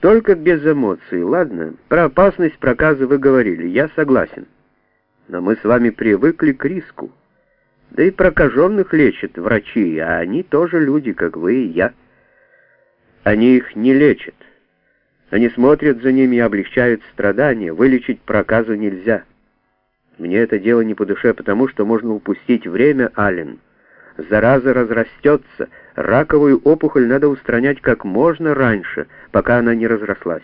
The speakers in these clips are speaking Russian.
Только без эмоций, ладно? Про опасность проказа вы говорили, я согласен. Но мы с вами привыкли к риску. Да и прокаженных лечат врачи, а они тоже люди, как вы и я. Они их не лечат. Они смотрят за ними и облегчают страдания. Вылечить проказу нельзя. Мне это дело не по душе, потому что можно упустить время, Аллен. Зараза разрастется. Раковую опухоль надо устранять как можно раньше, пока она не разрослась.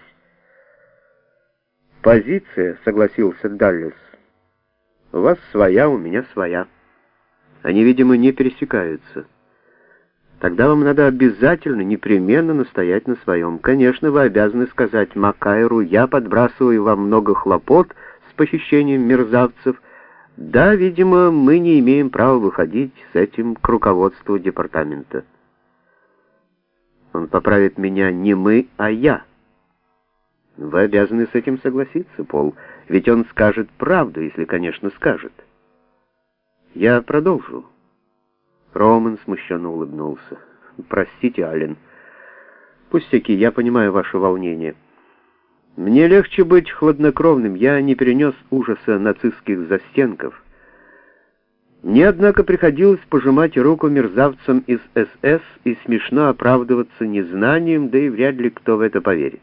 «Позиция», — согласился Даллес. «У вас своя, у меня своя. Они, видимо, не пересекаются». Тогда вам надо обязательно, непременно настоять на своем. Конечно, вы обязаны сказать Макайру, я подбрасываю вам много хлопот с похищением мерзавцев. Да, видимо, мы не имеем права выходить с этим к руководству департамента. Он поправит меня не мы, а я. Вы обязаны с этим согласиться, Пол, ведь он скажет правду, если, конечно, скажет. Я продолжу. Роман смущенно улыбнулся. «Простите, Аллен. Пустяки, я понимаю ваше волнение. Мне легче быть хладнокровным, я не перенес ужаса нацистских застенков. Мне, однако, приходилось пожимать руку мерзавцам из СС и смешно оправдываться незнанием, да и вряд ли кто в это поверит.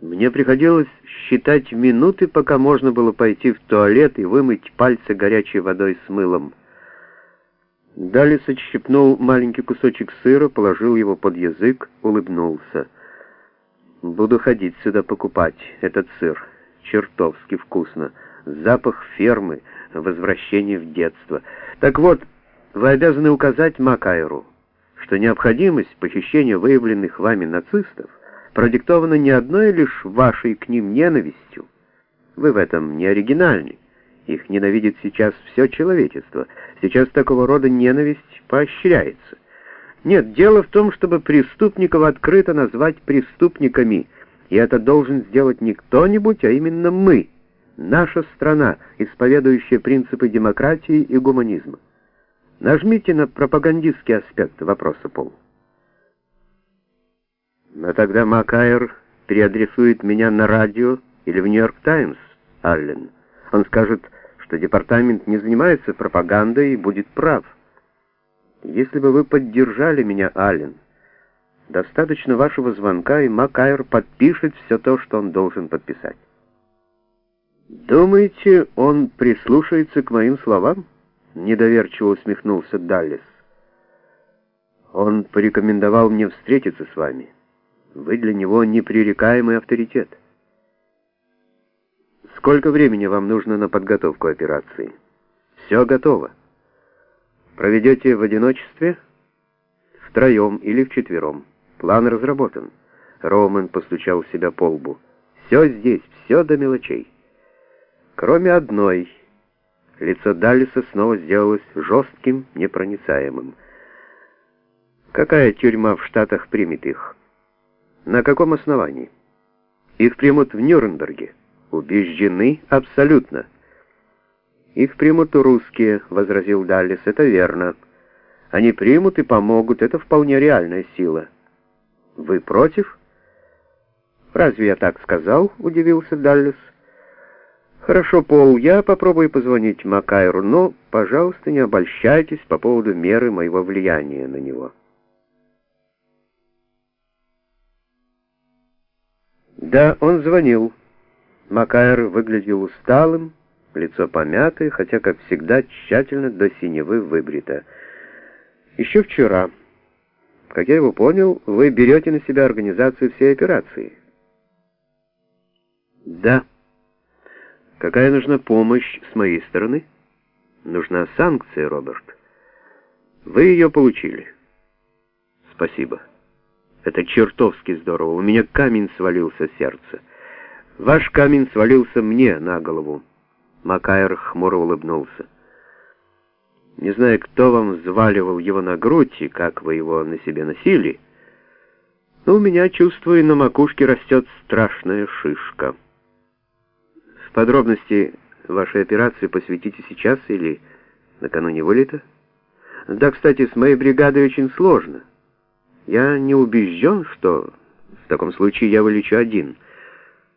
Мне приходилось считать минуты, пока можно было пойти в туалет и вымыть пальцы горячей водой с мылом. Далис отщипнул маленький кусочек сыра, положил его под язык, улыбнулся. «Буду ходить сюда покупать этот сыр. Чертовски вкусно. Запах фермы, возвращение в детство. Так вот, вы обязаны указать Макайру, что необходимость похищения выявленных вами нацистов продиктована не одной лишь вашей к ним ненавистью. Вы в этом не оригинальны. Их ненавидит сейчас все человечество. Сейчас такого рода ненависть поощряется. Нет, дело в том, чтобы преступников открыто назвать преступниками, и это должен сделать не кто-нибудь, а именно мы, наша страна, исповедующая принципы демократии и гуманизма. Нажмите на пропагандистский аспект вопроса Пол. Но тогда Макайр переадресует меня на радио или в Нью-Йорк Таймс, Аллен. Он скажет, что департамент не занимается пропагандой и будет прав. Если бы вы поддержали меня, Аллен, достаточно вашего звонка, и Макайр подпишет все то, что он должен подписать. «Думаете, он прислушается к моим словам?» — недоверчиво усмехнулся Даллес. «Он порекомендовал мне встретиться с вами. Вы для него непререкаемый авторитет». Сколько времени вам нужно на подготовку операции? Все готово. Проведете в одиночестве? Втроем или вчетвером. План разработан. Роман постучал себя по лбу. Все здесь, все до мелочей. Кроме одной. Лицо Даллиса снова сделалось жестким, непроницаемым. Какая тюрьма в Штатах примет их? На каком основании? Их примут в Нюрнберге. «Убеждены абсолютно». «Их примут русские», — возразил Даллес, — «это верно. Они примут и помогут, это вполне реальная сила». «Вы против?» «Разве я так сказал?» — удивился Даллес. «Хорошо, Пол, я попробую позвонить Макайру, но, пожалуйста, не обольщайтесь по поводу меры моего влияния на него». Да, он звонил. Макайр выглядел усталым, лицо помятое, хотя, как всегда, тщательно до синевы выбрито. Еще вчера, как я его понял, вы берете на себя организацию всей операции. Да. Какая нужна помощь с моей стороны? Нужна санкция, Роберт. Вы ее получили. Спасибо. Это чертовски здорово. У меня камень свалился с сердца. Ваш камень свалился мне на голову. Макайр хмуро улыбнулся. Не знаю, кто вам взваливал его на грудь и как вы его на себе носили, но у меня, чувствую, на макушке растет страшная шишка. В подробности вашей операции посвятите сейчас или накануне вылета? Да, кстати, с моей бригадой очень сложно. Я не убежден, что В таком случае я вылечу один.